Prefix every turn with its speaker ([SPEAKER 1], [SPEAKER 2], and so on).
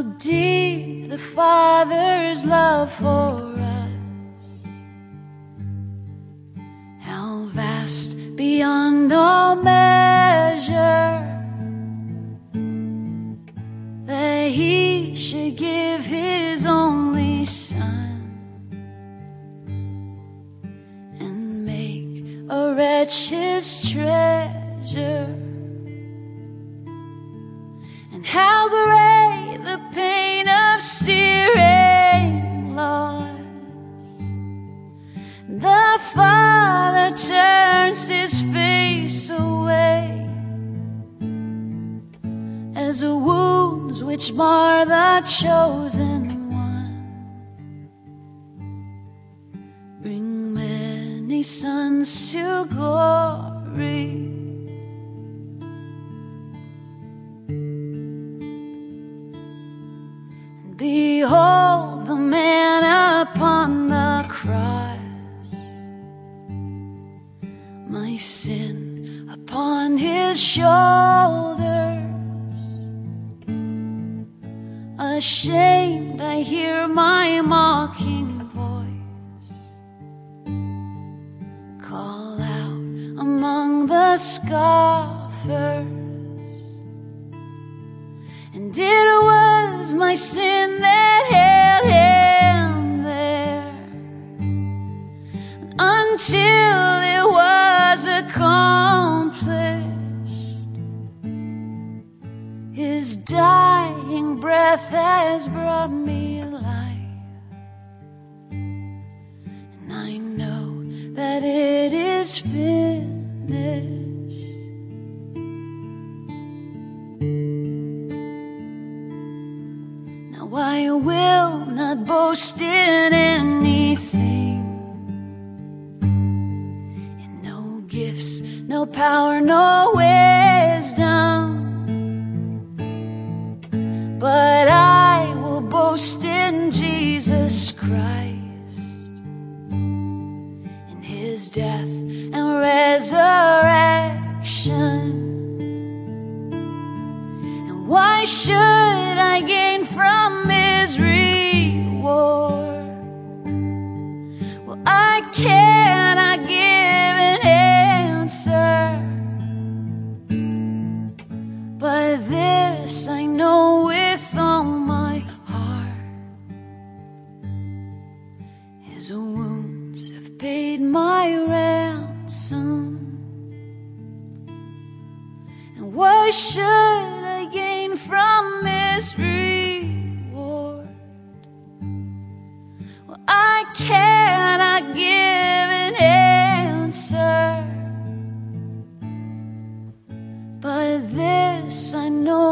[SPEAKER 1] How deep the Father's love for us, how vast beyond all measure, that He should give His only Son and make a wretch His treasure. And how great the pain of searing loss. The Father turns his face away as the wounds which mar the chosen one bring many sons to glory. Behold the man upon the cross, my sin upon his shoulders. Ashamed, I hear my mocking voice call out among the scoffers. And it was my sin that held him there until it was accomplished. His dying breath has brought me life, and I know that it is finished. I will not boast in anything, in no gifts, no power, no wisdom. But I will boast in Jesus Christ, in his death and resurrection. And why should I cannot give an answer. But this I know with all my heart His wounds have paid my ransom. And what should I gain from His reward? Well, I cannot this I know